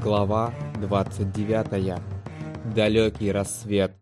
Глава 29. Далекий рассвет.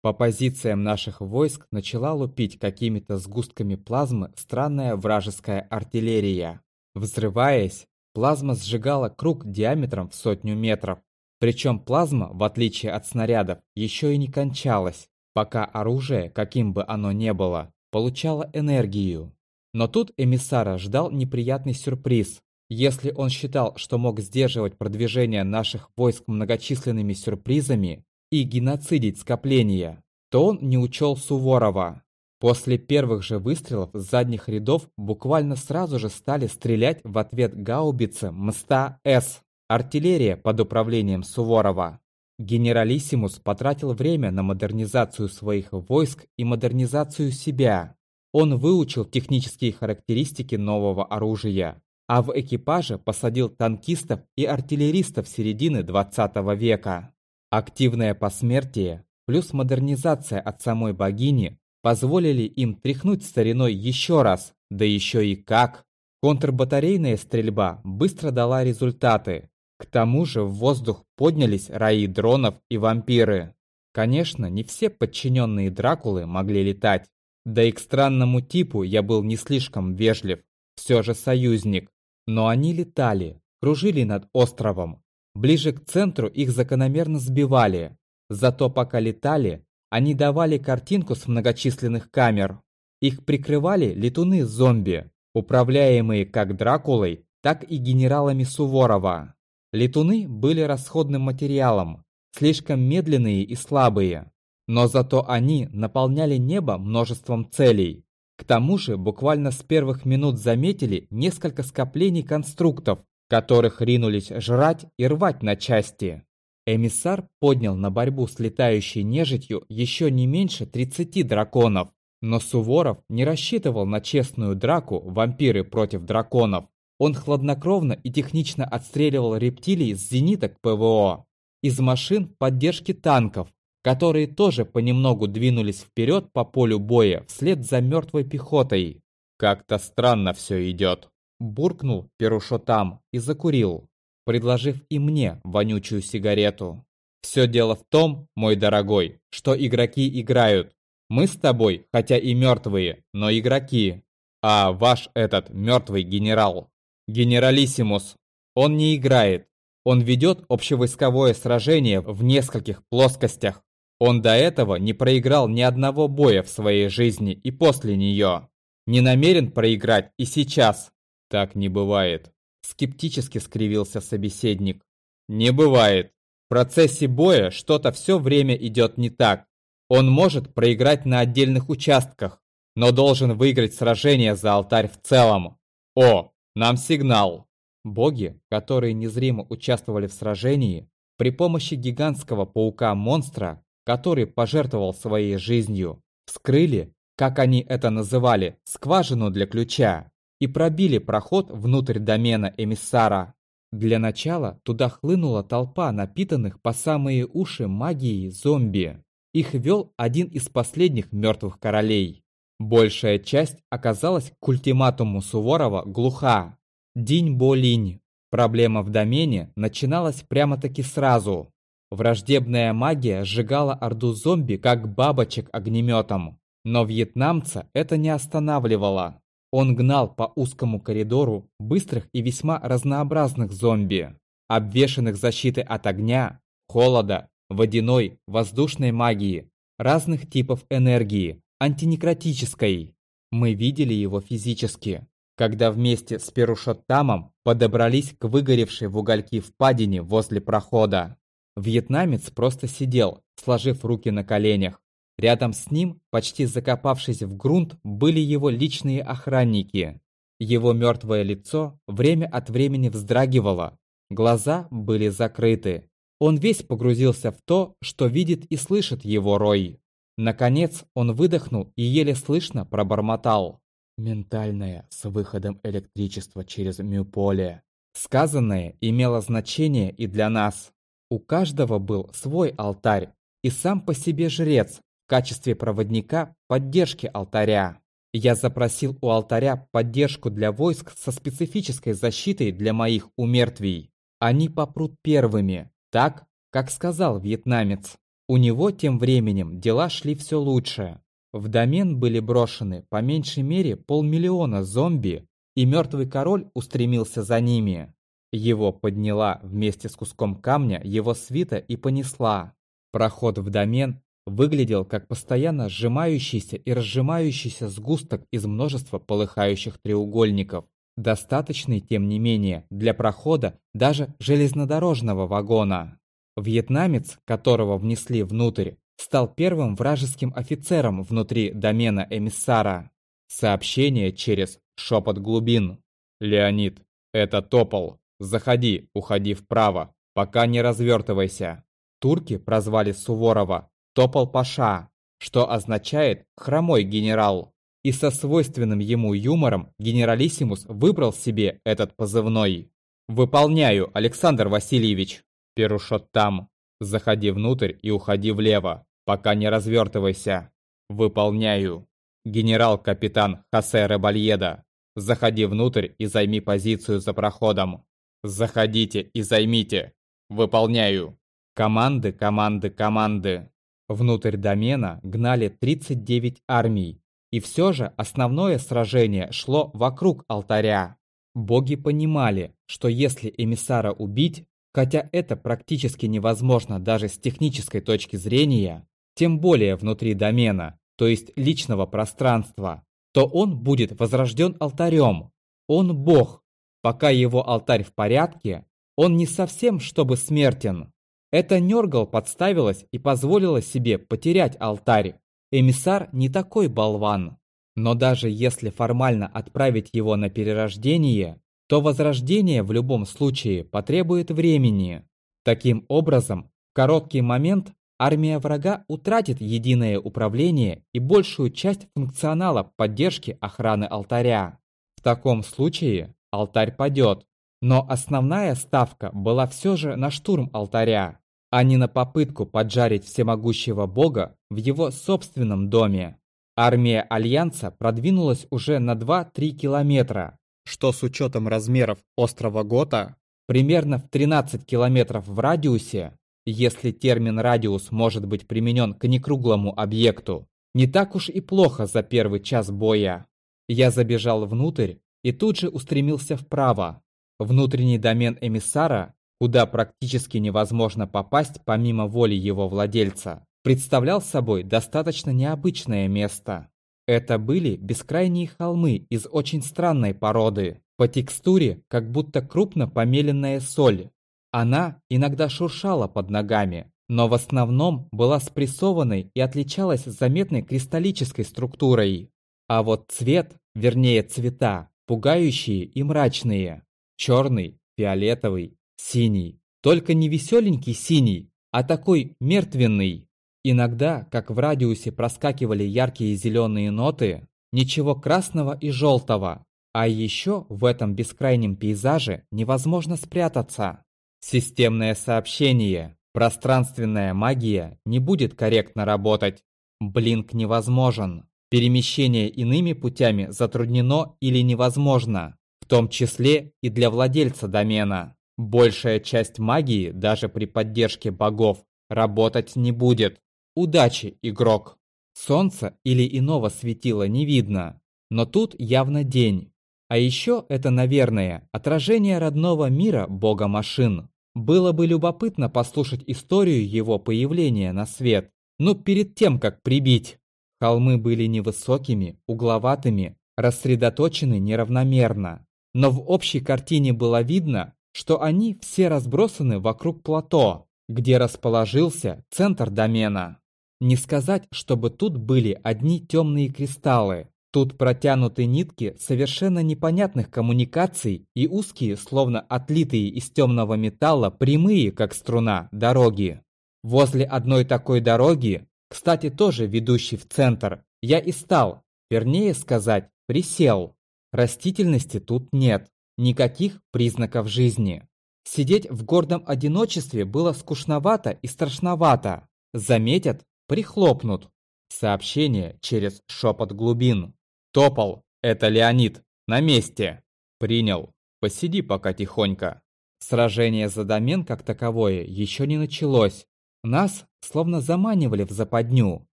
По позициям наших войск начала лупить какими-то сгустками плазмы странная вражеская артиллерия. Взрываясь, плазма сжигала круг диаметром в сотню метров. Причем плазма, в отличие от снарядов, еще и не кончалась, пока оружие, каким бы оно ни было, получало энергию. Но тут эмиссара ждал неприятный сюрприз. Если он считал, что мог сдерживать продвижение наших войск многочисленными сюрпризами и геноцидить скопления, то он не учел Суворова. После первых же выстрелов с задних рядов буквально сразу же стали стрелять в ответ гаубицы МСТА-С, артиллерия под управлением Суворова. Генералиссимус потратил время на модернизацию своих войск и модернизацию себя. Он выучил технические характеристики нового оружия, а в экипаже посадил танкистов и артиллеристов середины 20 века. Активное посмертие плюс модернизация от самой богини позволили им тряхнуть стариной еще раз, да еще и как. Контрбатарейная стрельба быстро дала результаты. К тому же в воздух поднялись раи дронов и вампиры. Конечно, не все подчиненные Дракулы могли летать. Да и к странному типу я был не слишком вежлив, все же союзник. Но они летали, кружили над островом. Ближе к центру их закономерно сбивали. Зато пока летали, они давали картинку с многочисленных камер. Их прикрывали летуны-зомби, управляемые как Дракулой, так и генералами Суворова. Летуны были расходным материалом, слишком медленные и слабые. Но зато они наполняли небо множеством целей. К тому же буквально с первых минут заметили несколько скоплений конструктов, которых ринулись жрать и рвать на части. Эмиссар поднял на борьбу с летающей нежитью еще не меньше 30 драконов. Но Суворов не рассчитывал на честную драку вампиры против драконов. Он хладнокровно и технично отстреливал рептилий с зениток ПВО. Из машин поддержки танков, которые тоже понемногу двинулись вперед по полю боя вслед за мертвой пехотой. «Как-то странно все идет», – буркнул Перушо там и закурил, предложив и мне вонючую сигарету. «Все дело в том, мой дорогой, что игроки играют. Мы с тобой, хотя и мертвые, но игроки. А ваш этот мертвый генерал, генералиссимус, он не играет. Он ведет общевойсковое сражение в нескольких плоскостях. Он до этого не проиграл ни одного боя в своей жизни и после нее. Не намерен проиграть и сейчас. Так не бывает. Скептически скривился собеседник. Не бывает. В процессе боя что-то все время идет не так. Он может проиграть на отдельных участках, но должен выиграть сражение за алтарь в целом. О, нам сигнал. Боги, которые незримо участвовали в сражении, при помощи гигантского паука-монстра который пожертвовал своей жизнью, вскрыли, как они это называли, скважину для ключа и пробили проход внутрь домена эмиссара. Для начала туда хлынула толпа напитанных по самые уши магией зомби. Их вел один из последних мертвых королей. Большая часть оказалась к ультиматуму Суворова глуха. Динь-бо-линь. Проблема в домене начиналась прямо-таки сразу. Враждебная магия сжигала орду зомби, как бабочек огнеметом. Но вьетнамца это не останавливало. Он гнал по узкому коридору быстрых и весьма разнообразных зомби, обвешанных защитой от огня, холода, водяной, воздушной магии, разных типов энергии, антинекротической. Мы видели его физически, когда вместе с Перушоттамом подобрались к выгоревшей в угольки впадине возле прохода. Вьетнамец просто сидел, сложив руки на коленях. Рядом с ним, почти закопавшись в грунт, были его личные охранники. Его мертвое лицо время от времени вздрагивало, глаза были закрыты. Он весь погрузился в то, что видит и слышит его Рой. Наконец он выдохнул и еле слышно пробормотал. «Ментальное с выходом электричества через мюполе». Сказанное имело значение и для нас. У каждого был свой алтарь и сам по себе жрец в качестве проводника поддержки алтаря. Я запросил у алтаря поддержку для войск со специфической защитой для моих умертвий. Они попрут первыми, так, как сказал вьетнамец. У него тем временем дела шли все лучше. В домен были брошены по меньшей мере полмиллиона зомби, и мертвый король устремился за ними. Его подняла вместе с куском камня его свита и понесла. Проход в домен выглядел как постоянно сжимающийся и разжимающийся сгусток из множества полыхающих треугольников, достаточный, тем не менее, для прохода даже железнодорожного вагона. Вьетнамец, которого внесли внутрь, стал первым вражеским офицером внутри домена эмиссара. Сообщение через шепот глубин. «Леонид, это Топол. Заходи, уходи вправо, пока не развертывайся». Турки прозвали Суворова Топол Паша, что означает «хромой генерал». И со свойственным ему юмором генералиссимус выбрал себе этот позывной. «Выполняю, Александр Васильевич!» Перушот там. Заходи внутрь и уходи влево, пока не развертывайся. Выполняю. Генерал-капитан Хосе Ребальеда. Заходи внутрь и займи позицию за проходом. Заходите и займите. Выполняю. Команды, команды, команды. Внутрь домена гнали 39 армий, и все же основное сражение шло вокруг алтаря. Боги понимали, что если эмиссара убить, хотя это практически невозможно даже с технической точки зрения, тем более внутри домена, то есть личного пространства, то он будет возрожден алтарем. Он бог. Пока его алтарь в порядке, он не совсем чтобы смертен. Это Нергал подставилась и позволила себе потерять алтарь. Эмиссар не такой болван. Но даже если формально отправить его на перерождение, то возрождение в любом случае потребует времени. Таким образом, в короткий момент армия врага утратит единое управление и большую часть функционала поддержки охраны алтаря. В таком случае алтарь падет, но основная ставка была все же на штурм алтаря а не на попытку поджарить всемогущего бога в его собственном доме. Армия Альянса продвинулась уже на 2-3 километра, что с учетом размеров острова Гота, примерно в 13 километров в радиусе, если термин «радиус» может быть применен к некруглому объекту, не так уж и плохо за первый час боя. Я забежал внутрь и тут же устремился вправо. Внутренний домен эмиссара куда практически невозможно попасть помимо воли его владельца, представлял собой достаточно необычное место. Это были бескрайние холмы из очень странной породы, по текстуре как будто крупно помеленная соль. Она иногда шуршала под ногами, но в основном была спрессованной и отличалась заметной кристаллической структурой. А вот цвет, вернее цвета, пугающие и мрачные. Черный, фиолетовый, Синий. Только не веселенький синий, а такой мертвенный. Иногда, как в радиусе проскакивали яркие зеленые ноты, ничего красного и желтого. А еще в этом бескрайнем пейзаже невозможно спрятаться. Системное сообщение, пространственная магия не будет корректно работать. Блинк невозможен. Перемещение иными путями затруднено или невозможно, в том числе и для владельца домена. Большая часть магии, даже при поддержке богов, работать не будет. Удачи, игрок! Солнца или иного светила не видно, но тут явно день. А еще это, наверное, отражение родного мира бога машин. Было бы любопытно послушать историю его появления на свет, но перед тем, как прибить. Холмы были невысокими, угловатыми, рассредоточены неравномерно. Но в общей картине было видно, что они все разбросаны вокруг плато, где расположился центр домена. Не сказать, чтобы тут были одни темные кристаллы. Тут протянуты нитки совершенно непонятных коммуникаций и узкие, словно отлитые из темного металла, прямые, как струна, дороги. Возле одной такой дороги, кстати, тоже ведущей в центр, я и стал, вернее сказать, присел. Растительности тут нет. Никаких признаков жизни. Сидеть в гордом одиночестве было скучновато и страшновато. Заметят – прихлопнут. Сообщение через шепот глубин. Топал. Это Леонид. На месте. Принял. Посиди пока тихонько. Сражение за домен как таковое еще не началось. Нас словно заманивали в западню,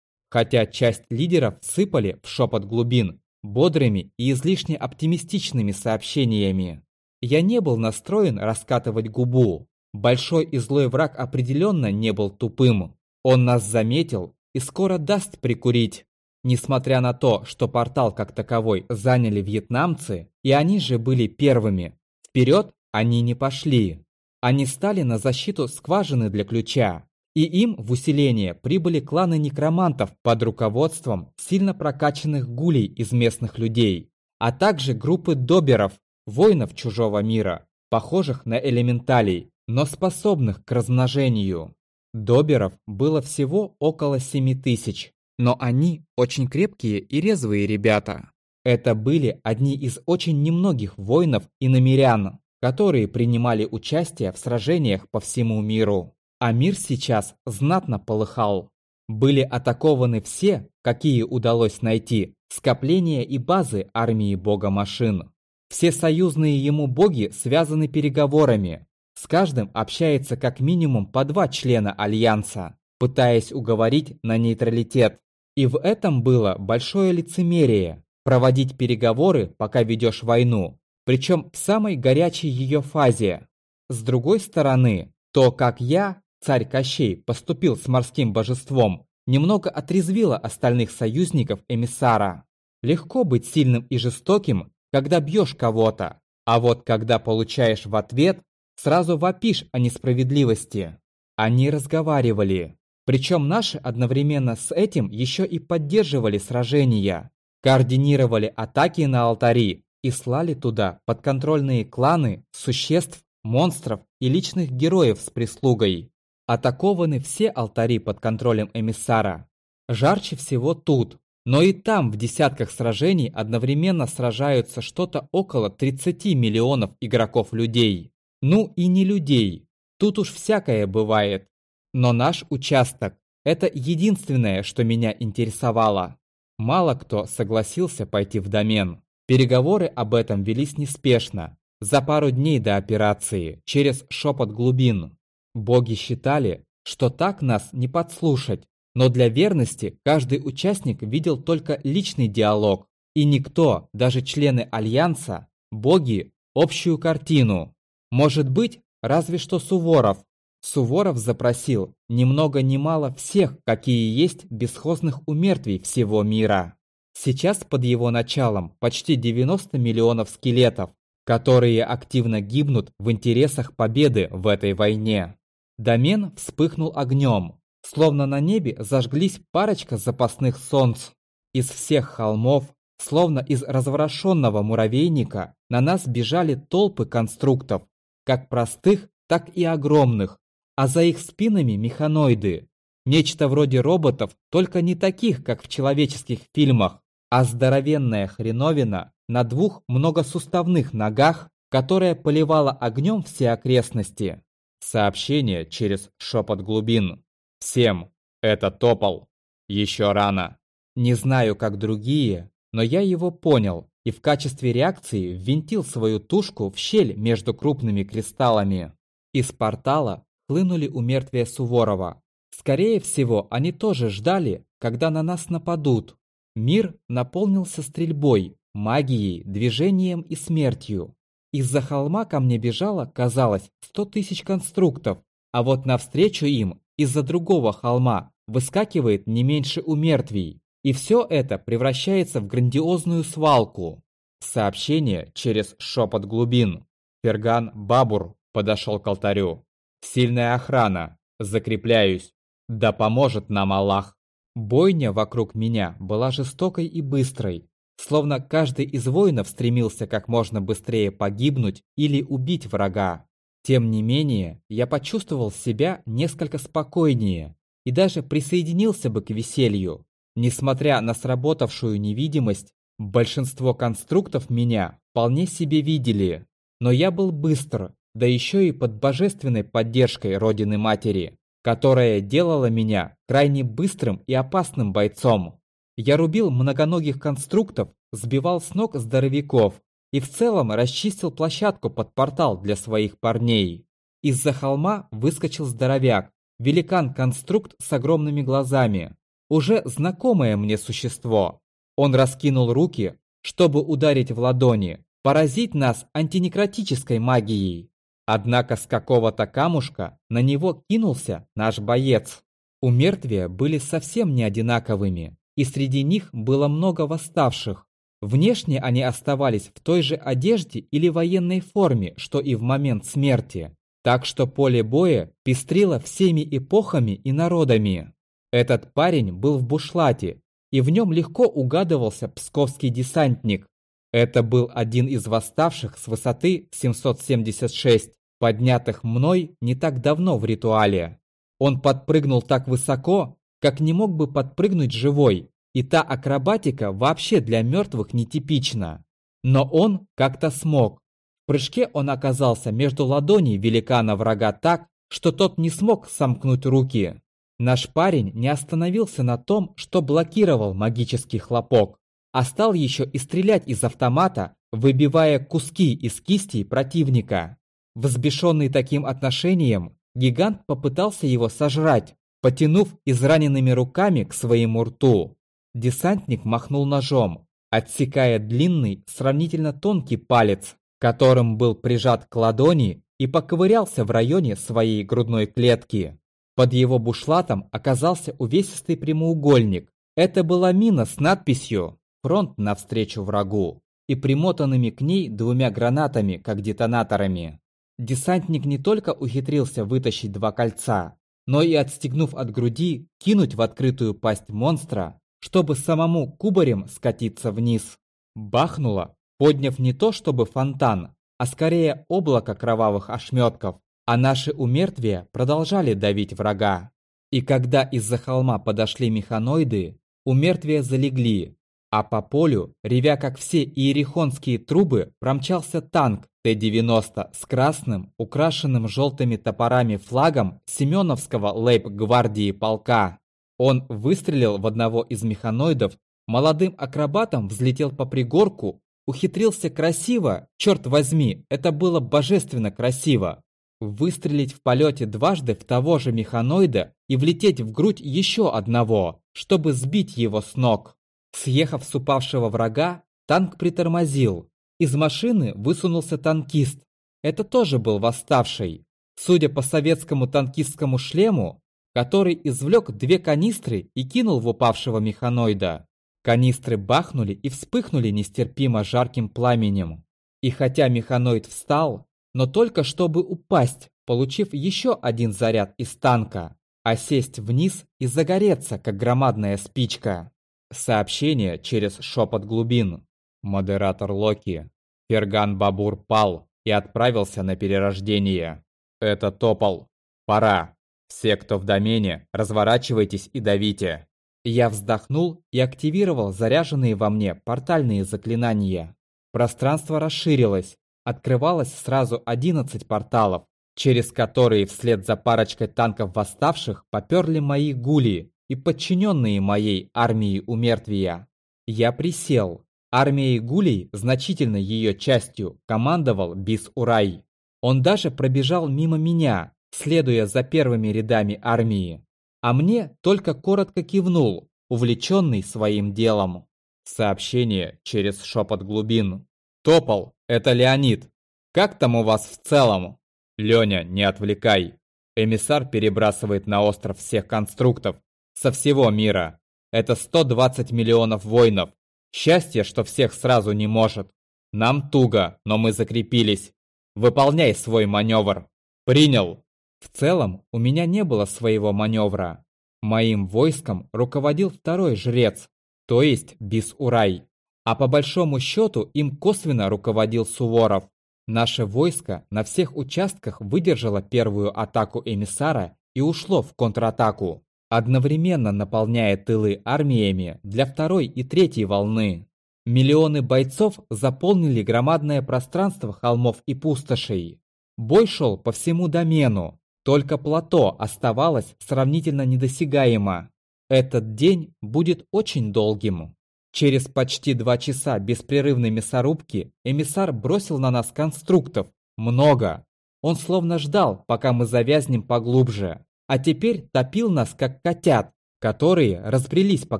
хотя часть лидеров сыпали в шепот глубин бодрыми и излишне оптимистичными сообщениями. Я не был настроен раскатывать губу. Большой и злой враг определенно не был тупым. Он нас заметил и скоро даст прикурить. Несмотря на то, что портал как таковой заняли вьетнамцы, и они же были первыми, вперед они не пошли. Они стали на защиту скважины для ключа, и им в усиление прибыли кланы некромантов под руководством сильно прокачанных гулей из местных людей, а также группы доберов, воинов чужого мира, похожих на элементалей, но способных к размножению. Доберов было всего около 7 тысяч, но они очень крепкие и резвые ребята. Это были одни из очень немногих воинов и намерян, которые принимали участие в сражениях по всему миру. А мир сейчас знатно полыхал. Были атакованы все, какие удалось найти, скопления и базы армии бога машин. Все союзные ему боги связаны переговорами. С каждым общается как минимум по два члена Альянса, пытаясь уговорить на нейтралитет. И в этом было большое лицемерие – проводить переговоры, пока ведешь войну, причем в самой горячей ее фазе. С другой стороны, то, как я, царь Кощей, поступил с морским божеством, немного отрезвило остальных союзников эмиссара. Легко быть сильным и жестоким, когда бьешь кого-то, а вот когда получаешь в ответ, сразу вопишь о несправедливости. Они разговаривали. Причем наши одновременно с этим еще и поддерживали сражения, координировали атаки на алтари и слали туда подконтрольные кланы, существ, монстров и личных героев с прислугой. Атакованы все алтари под контролем эмиссара. Жарче всего тут, но и там в десятках сражений одновременно сражаются что-то около 30 миллионов игроков людей. Ну и не людей. Тут уж всякое бывает. Но наш участок – это единственное, что меня интересовало. Мало кто согласился пойти в домен. Переговоры об этом велись неспешно, за пару дней до операции, через шепот глубин. Боги считали, что так нас не подслушать, но для верности каждый участник видел только личный диалог, и никто, даже члены Альянса, боги, общую картину. Может быть, разве что Суворов, Суворов запросил ни много ни мало всех, какие есть бесхозных умертвий всего мира. Сейчас под его началом почти 90 миллионов скелетов, которые активно гибнут в интересах победы в этой войне. Домен вспыхнул огнем, словно на небе зажглись парочка запасных солнц. Из всех холмов, словно из разворошенного муравейника, на нас бежали толпы конструктов, как простых, так и огромных, а за их спинами механоиды. Нечто вроде роботов, только не таких, как в человеческих фильмах, а здоровенная хреновина на двух многосуставных ногах, которая поливала огнем все окрестности. Сообщение через шепот глубин. Всем, это топал. Еще рано. Не знаю, как другие, но я его понял и в качестве реакции ввинтил свою тушку в щель между крупными кристаллами. Из портала хлынули у мертвия Суворова. Скорее всего, они тоже ждали, когда на нас нападут. Мир наполнился стрельбой, магией, движением и смертью. Из-за холма ко мне бежало, казалось, сто тысяч конструктов, а вот навстречу им из-за другого холма выскакивает не меньше умертвий. И все это превращается в грандиозную свалку. Сообщение через шепот глубин. Ферган Бабур подошел к алтарю. Сильная охрана. Закрепляюсь. Да поможет нам Аллах. Бойня вокруг меня была жестокой и быстрой, словно каждый из воинов стремился как можно быстрее погибнуть или убить врага. Тем не менее, я почувствовал себя несколько спокойнее и даже присоединился бы к веселью. Несмотря на сработавшую невидимость, большинство конструктов меня вполне себе видели, но я был быстр да еще и под божественной поддержкой Родины Матери, которая делала меня крайне быстрым и опасным бойцом. Я рубил многоногих конструктов, сбивал с ног здоровяков, и в целом расчистил площадку под портал для своих парней. Из-за холма выскочил здоровяк, великан-конструкт с огромными глазами. Уже знакомое мне существо. Он раскинул руки, чтобы ударить в ладони, поразить нас антинекротической магией. Однако с какого-то камушка на него кинулся наш боец. У мертвия были совсем не одинаковыми, и среди них было много восставших. Внешне они оставались в той же одежде или военной форме, что и в момент смерти. Так что поле боя пестрило всеми эпохами и народами. Этот парень был в бушлате, и в нем легко угадывался псковский десантник. Это был один из восставших с высоты 776, поднятых мной не так давно в ритуале. Он подпрыгнул так высоко, как не мог бы подпрыгнуть живой, и та акробатика вообще для мертвых нетипична. Но он как-то смог. В прыжке он оказался между ладоней великана врага так, что тот не смог сомкнуть руки. Наш парень не остановился на том, что блокировал магический хлопок, а стал еще и стрелять из автомата, выбивая куски из кистей противника. Взбешенный таким отношением, гигант попытался его сожрать, потянув израненными руками к своему рту. Десантник махнул ножом, отсекая длинный, сравнительно тонкий палец, которым был прижат к ладони и поковырялся в районе своей грудной клетки. Под его бушлатом оказался увесистый прямоугольник. Это была мина с надписью «Фронт навстречу врагу» и примотанными к ней двумя гранатами, как детонаторами. Десантник не только ухитрился вытащить два кольца, но и отстегнув от груди, кинуть в открытую пасть монстра чтобы самому кубарем скатиться вниз. Бахнуло, подняв не то чтобы фонтан, а скорее облако кровавых ошметков, а наши умертвия продолжали давить врага. И когда из-за холма подошли механоиды, умертвия залегли, а по полю, ревя как все иерихонские трубы, промчался танк Т-90 с красным, украшенным желтыми топорами флагом Семеновского лейб-гвардии полка. Он выстрелил в одного из механоидов, молодым акробатом взлетел по пригорку, ухитрился красиво, черт возьми, это было божественно красиво. Выстрелить в полете дважды в того же механоида и влететь в грудь еще одного, чтобы сбить его с ног. Съехав с упавшего врага, танк притормозил. Из машины высунулся танкист. Это тоже был восставший. Судя по советскому танкистскому шлему, который извлек две канистры и кинул в упавшего механоида. Канистры бахнули и вспыхнули нестерпимо жарким пламенем. И хотя механоид встал, но только чтобы упасть, получив еще один заряд из танка, а сесть вниз и загореться, как громадная спичка. Сообщение через шепот глубин. Модератор Локи. Ферган Бабур пал и отправился на перерождение. Это топал. Пора. Все, кто в домене, разворачивайтесь и давите. Я вздохнул и активировал заряженные во мне портальные заклинания. Пространство расширилось. Открывалось сразу 11 порталов, через которые вслед за парочкой танков восставших поперли мои гули и подчиненные моей армии умертвия. Я присел. Армией гулей, значительно ее частью, командовал Бис Урай. Он даже пробежал мимо меня, следуя за первыми рядами армии, а мне только коротко кивнул, увлеченный своим делом. Сообщение через шепот глубин. «Топол, это Леонид. Как там у вас в целом?» «Леня, не отвлекай. Эмиссар перебрасывает на остров всех конструктов. Со всего мира. Это 120 миллионов воинов. Счастье, что всех сразу не может. Нам туго, но мы закрепились. Выполняй свой маневр. Принял!» В целом, у меня не было своего маневра. Моим войском руководил второй жрец, то есть Бис-Урай. А по большому счету им косвенно руководил Суворов. Наше войско на всех участках выдержало первую атаку эмиссара и ушло в контратаку, одновременно наполняя тылы армиями для второй и третьей волны. Миллионы бойцов заполнили громадное пространство холмов и пустошей. Бой шел по всему домену, только плато оставалось сравнительно недосягаемо. Этот день будет очень долгим. Через почти два часа беспрерывной мясорубки эмиссар бросил на нас конструктов. Много. Он словно ждал, пока мы завязнем поглубже. А теперь топил нас, как котят, которые разбрелись по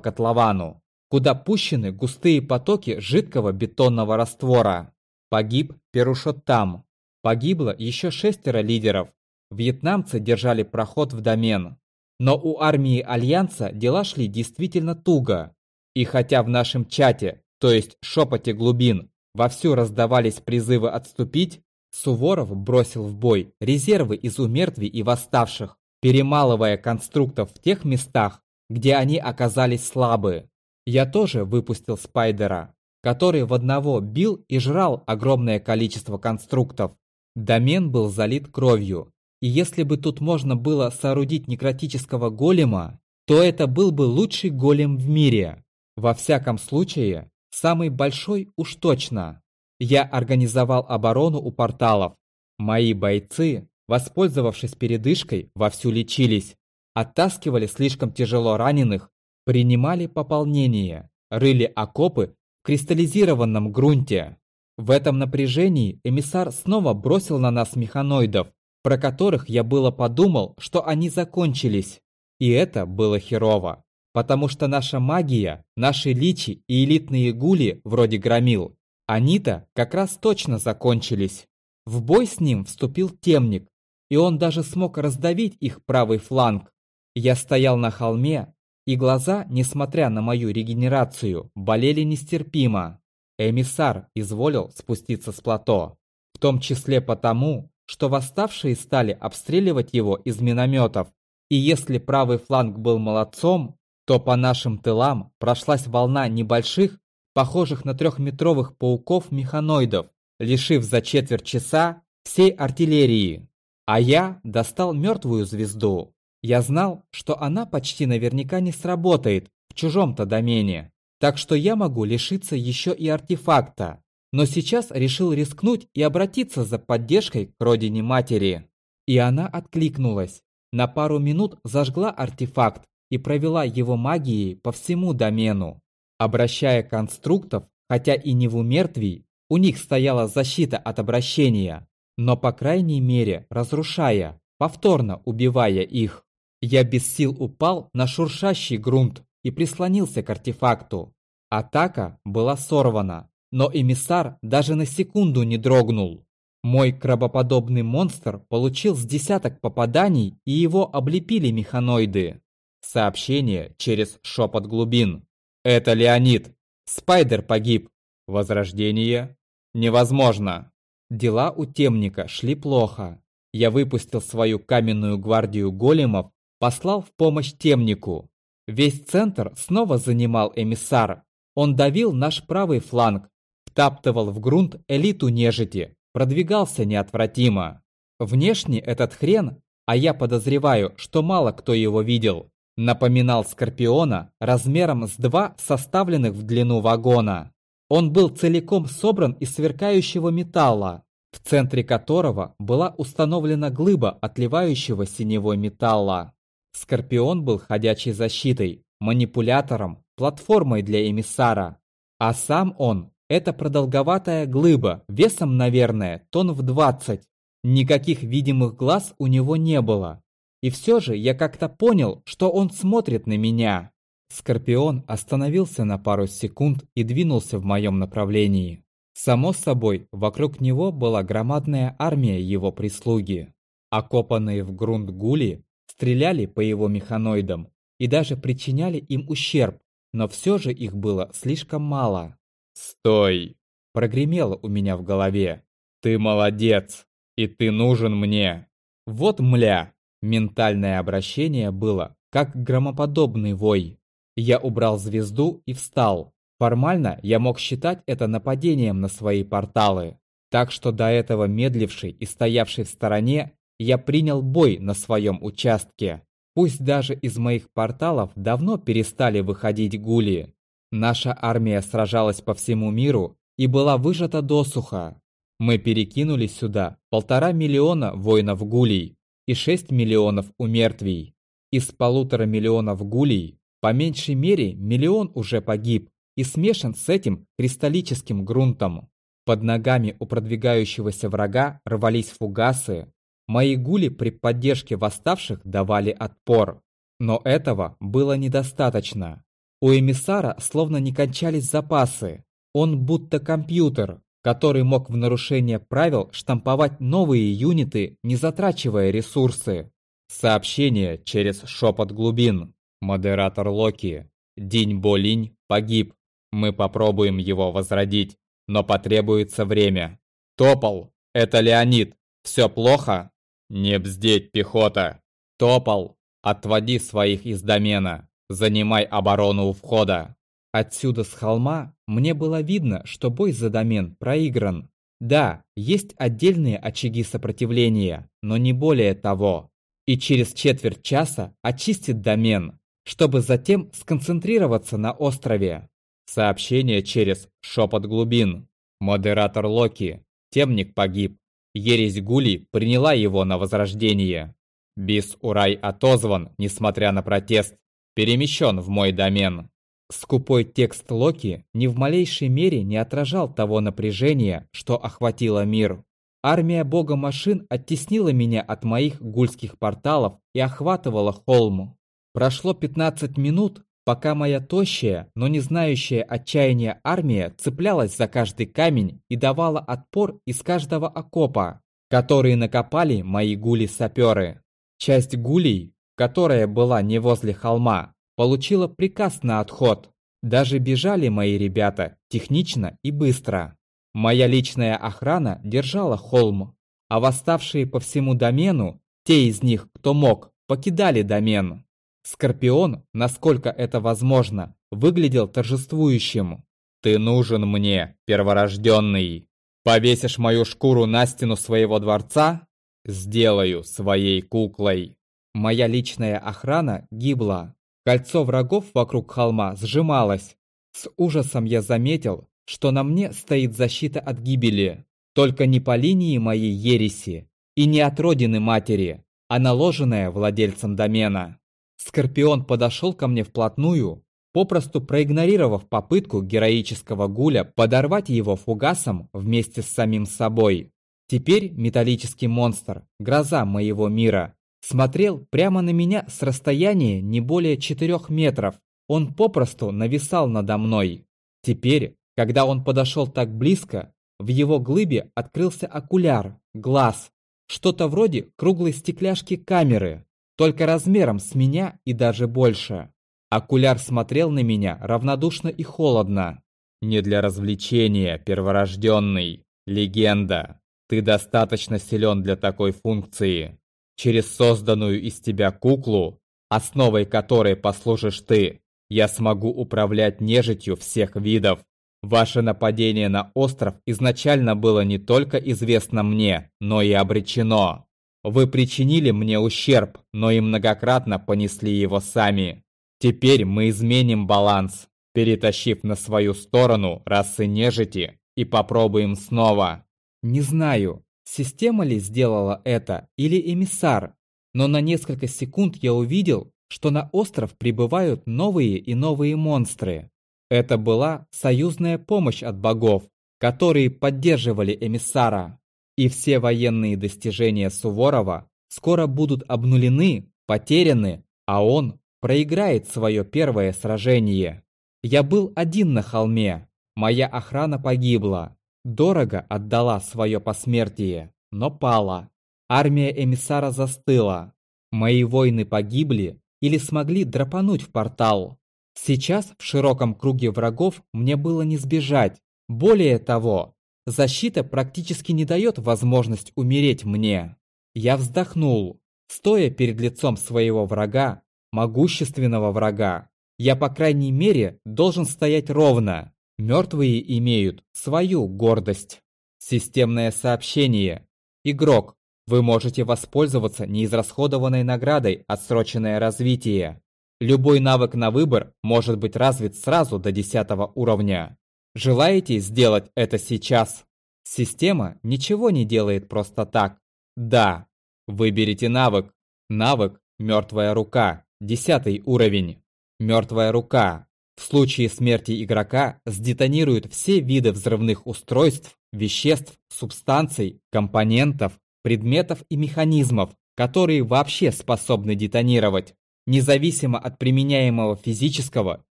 котловану, куда пущены густые потоки жидкого бетонного раствора. Погиб Перушот там. Погибло еще шестеро лидеров. Вьетнамцы держали проход в домен. Но у армии Альянса дела шли действительно туго. И хотя в нашем чате, то есть шепоте глубин, вовсю раздавались призывы отступить, Суворов бросил в бой резервы из умертвий и восставших, перемалывая конструктов в тех местах, где они оказались слабы. Я тоже выпустил Спайдера, который в одного бил и жрал огромное количество конструктов. Домен был залит кровью, и если бы тут можно было соорудить некротического голема, то это был бы лучший голем в мире. Во всяком случае, самый большой уж точно. Я организовал оборону у порталов. Мои бойцы, воспользовавшись передышкой, вовсю лечились, оттаскивали слишком тяжело раненых, принимали пополнение, рыли окопы в кристаллизированном грунте. В этом напряжении эмиссар снова бросил на нас механоидов, про которых я было подумал, что они закончились. И это было херово, потому что наша магия, наши личи и элитные гули, вроде громил, они-то как раз точно закончились. В бой с ним вступил темник, и он даже смог раздавить их правый фланг. Я стоял на холме, и глаза, несмотря на мою регенерацию, болели нестерпимо. Эмиссар изволил спуститься с плато, в том числе потому, что восставшие стали обстреливать его из минометов, и если правый фланг был молодцом, то по нашим тылам прошлась волна небольших, похожих на трехметровых пауков-механоидов, лишив за четверть часа всей артиллерии. А я достал мертвую звезду. Я знал, что она почти наверняка не сработает в чужом-то домене, так что я могу лишиться еще и артефакта, но сейчас решил рискнуть и обратиться за поддержкой к родине матери. И она откликнулась. На пару минут зажгла артефакт и провела его магией по всему домену. Обращая конструктов, хотя и не в умертвий, у них стояла защита от обращения, но по крайней мере разрушая, повторно убивая их. Я без сил упал на шуршащий грунт и прислонился к артефакту. Атака была сорвана, но эмиссар даже на секунду не дрогнул. Мой крабоподобный монстр получил с десяток попаданий, и его облепили механоиды. Сообщение через шепот глубин. Это Леонид. Спайдер погиб. Возрождение? Невозможно. Дела у темника шли плохо. Я выпустил свою каменную гвардию големов, послал в помощь темнику. Весь центр снова занимал эмиссар. Он давил наш правый фланг, втаптывал в грунт элиту нежити, продвигался неотвратимо. Внешне этот хрен, а я подозреваю, что мало кто его видел, напоминал Скорпиона размером с два составленных в длину вагона. Он был целиком собран из сверкающего металла, в центре которого была установлена глыба отливающего синевой металла. Скорпион был ходячей защитой, манипулятором, платформой для эмиссара, а сам он это продолговатая глыба, весом, наверное, тонн в 20. Никаких видимых глаз у него не было. И все же я как-то понял, что он смотрит на меня. Скорпион остановился на пару секунд и двинулся в моем направлении. Само собой, вокруг него была громадная армия его прислуги. Окопанные в грунт гули стреляли по его механоидам и даже причиняли им ущерб, но все же их было слишком мало. «Стой!» – прогремело у меня в голове. «Ты молодец! И ты нужен мне!» Вот мля! Ментальное обращение было, как громоподобный вой. Я убрал звезду и встал. Формально я мог считать это нападением на свои порталы. Так что до этого медливший и стоявший в стороне, я принял бой на своем участке. Пусть даже из моих порталов давно перестали выходить гули. Наша армия сражалась по всему миру и была выжата досуха. Мы перекинули сюда полтора миллиона воинов-гулей и шесть миллионов умертвий. Из полутора миллионов гулей, по меньшей мере, миллион уже погиб, и смешан с этим кристаллическим грунтом. Под ногами у продвигающегося врага рвались фугасы. Мои гули при поддержке восставших давали отпор. Но этого было недостаточно. У эмиссара словно не кончались запасы. Он будто компьютер, который мог в нарушение правил штамповать новые юниты, не затрачивая ресурсы. Сообщение через шепот глубин. Модератор Локи. Динь Болинь погиб. Мы попробуем его возродить, но потребуется время. Топол, это Леонид. Все плохо? Не бздеть, пехота. Топол, отводи своих из домена. Занимай оборону у входа. Отсюда с холма мне было видно, что бой за домен проигран. Да, есть отдельные очаги сопротивления, но не более того. И через четверть часа очистит домен, чтобы затем сконцентрироваться на острове. Сообщение через шепот глубин. Модератор Локи. Темник погиб. Ересь Гули приняла его на возрождение. Бис Урай отозван, несмотря на протест. Перемещен в мой домен. Скупой текст Локи ни в малейшей мере не отражал того напряжения, что охватило мир. Армия бога машин оттеснила меня от моих гульских порталов и охватывала холм. Прошло 15 минут, пока моя тощая, но не знающая отчаяния армия цеплялась за каждый камень и давала отпор из каждого окопа, которые накопали мои гули-саперы. Часть гулей, которая была не возле холма, получила приказ на отход. Даже бежали мои ребята технично и быстро. Моя личная охрана держала холм, а восставшие по всему домену, те из них, кто мог, покидали домен. Скорпион, насколько это возможно, выглядел торжествующим. «Ты нужен мне, перворожденный! Повесишь мою шкуру на стену своего дворца? Сделаю своей куклой!» Моя личная охрана гибла, Кольцо врагов вокруг холма сжималось. С ужасом я заметил, что на мне стоит защита от гибели. Только не по линии моей ереси и не от родины матери, а наложенная владельцем домена. Скорпион подошел ко мне вплотную, попросту проигнорировав попытку героического гуля подорвать его фугасом вместе с самим собой. Теперь металлический монстр, гроза моего мира, смотрел прямо на меня с расстояния не более четырех метров. Он попросту нависал надо мной. Теперь, когда он подошел так близко, в его глыбе открылся окуляр, глаз, что-то вроде круглой стекляшки камеры, только размером с меня и даже больше. Окуляр смотрел на меня равнодушно и холодно. «Не для развлечения, перворожденный. Легенда. Ты достаточно силен для такой функции. Через созданную из тебя куклу, основой которой послужишь ты, я смогу управлять нежитью всех видов. Ваше нападение на остров изначально было не только известно мне, но и обречено. Вы причинили мне ущерб, но и многократно понесли его сами. Теперь мы изменим баланс, перетащив на свою сторону расы нежити и попробуем снова. Не знаю, Система ли сделала это или эмиссар? Но на несколько секунд я увидел, что на остров прибывают новые и новые монстры. Это была союзная помощь от богов, которые поддерживали эмиссара. И все военные достижения Суворова скоро будут обнулены, потеряны, а он проиграет свое первое сражение. Я был один на холме, моя охрана погибла, Дорого отдала свое посмертие, но пала. Армия эмиссара застыла. Мои воины погибли или смогли драпануть в портал. Сейчас в широком круге врагов мне было не сбежать. Более того, защита практически не дает возможность умереть мне. Я вздохнул, стоя перед лицом своего врага, могущественного врага. Я, по крайней мере, должен стоять ровно. Мертвые имеют свою гордость. Системное сообщение. Игрок, вы можете воспользоваться неизрасходованной наградой «Отсроченное развитие». Любой навык на выбор может быть развит сразу до 10 уровня. Желаете сделать это сейчас? Система ничего не делает просто так. Да, выберите навык. Навык «Мертвая рука», 10 уровень. Мертвая рука В случае смерти игрока сдетонируют все виды взрывных устройств, веществ, субстанций, компонентов, предметов и механизмов, которые вообще способны детонировать, независимо от применяемого физического,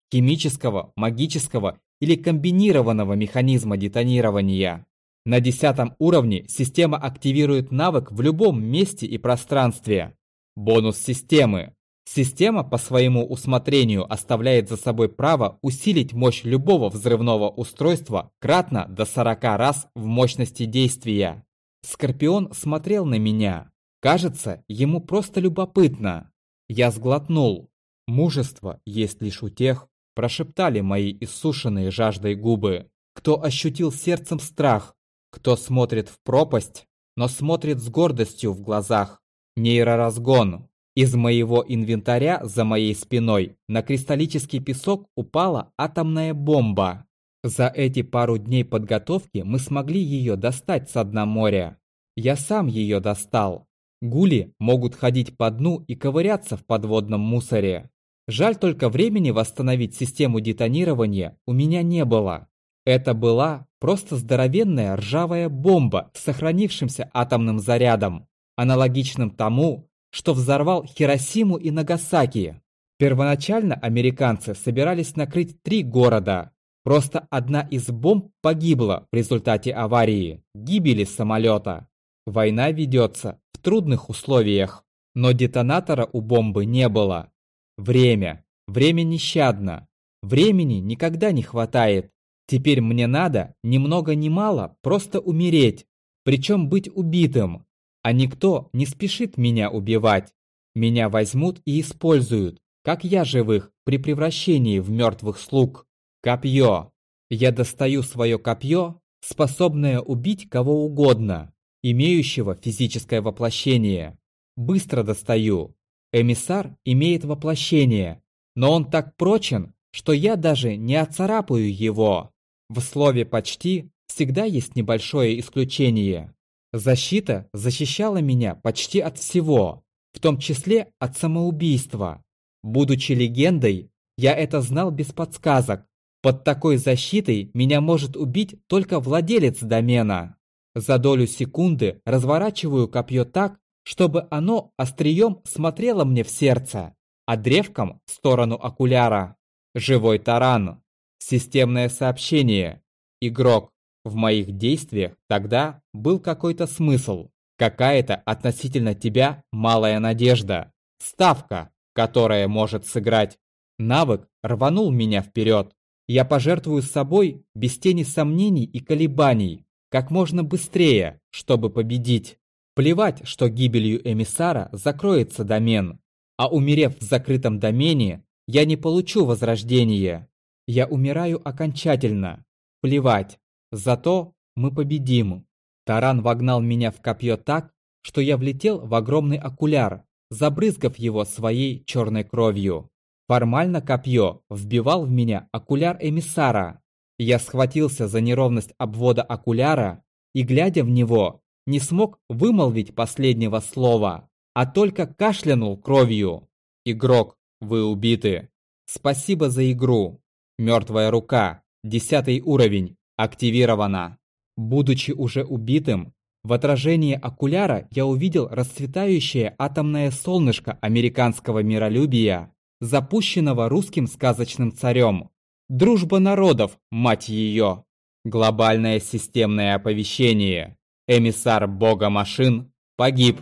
химического, магического или комбинированного механизма детонирования. На десятом уровне система активирует навык в любом месте и пространстве. Бонус системы. Система по своему усмотрению оставляет за собой право усилить мощь любого взрывного устройства кратно до 40 раз в мощности действия. Скорпион смотрел на меня. Кажется, ему просто любопытно. Я сглотнул. Мужество есть лишь у тех, прошептали мои иссушенные жаждой губы. Кто ощутил сердцем страх, кто смотрит в пропасть, но смотрит с гордостью в глазах. Нейроразгон. Из моего инвентаря за моей спиной на кристаллический песок упала атомная бомба. За эти пару дней подготовки мы смогли ее достать с дна моря. Я сам ее достал. Гули могут ходить по дну и ковыряться в подводном мусоре. Жаль только времени восстановить систему детонирования у меня не было. Это была просто здоровенная ржавая бомба с сохранившимся атомным зарядом, аналогичным тому, что взорвал Хиросиму и Нагасаки. Первоначально американцы собирались накрыть три города. Просто одна из бомб погибла в результате аварии, гибели самолета. Война ведется в трудных условиях, но детонатора у бомбы не было. Время. Время нещадно. Времени никогда не хватает. Теперь мне надо, ни много ни мало, просто умереть. Причем быть убитым. А никто не спешит меня убивать. Меня возьмут и используют, как я живых, при превращении в мертвых слуг. Копье. Я достаю свое копье, способное убить кого угодно, имеющего физическое воплощение. Быстро достаю. Эмиссар имеет воплощение, но он так прочен, что я даже не отцарапаю его. В слове «почти» всегда есть небольшое исключение. Защита защищала меня почти от всего, в том числе от самоубийства. Будучи легендой, я это знал без подсказок. Под такой защитой меня может убить только владелец домена. За долю секунды разворачиваю копье так, чтобы оно острием смотрело мне в сердце, а древком в сторону окуляра. Живой таран. Системное сообщение. Игрок. В моих действиях тогда был какой-то смысл, какая-то относительно тебя малая надежда, ставка, которая может сыграть. Навык рванул меня вперед. Я пожертвую собой без тени сомнений и колебаний, как можно быстрее, чтобы победить. Плевать, что гибелью эмиссара закроется домен, а умерев в закрытом домене, я не получу возрождение. Я умираю окончательно. Плевать. Зато мы победим. Таран вогнал меня в копье так, что я влетел в огромный окуляр, забрызгав его своей черной кровью. Формально копье вбивал в меня окуляр эмиссара. Я схватился за неровность обвода окуляра и, глядя в него, не смог вымолвить последнего слова, а только кашлянул кровью. Игрок, вы убиты. Спасибо за игру. Мертвая рука. Десятый уровень. Активировано. Будучи уже убитым, в отражении окуляра я увидел расцветающее атомное солнышко американского миролюбия, запущенного русским сказочным царем. Дружба народов, мать ее! Глобальное системное оповещение. Эмиссар бога машин погиб.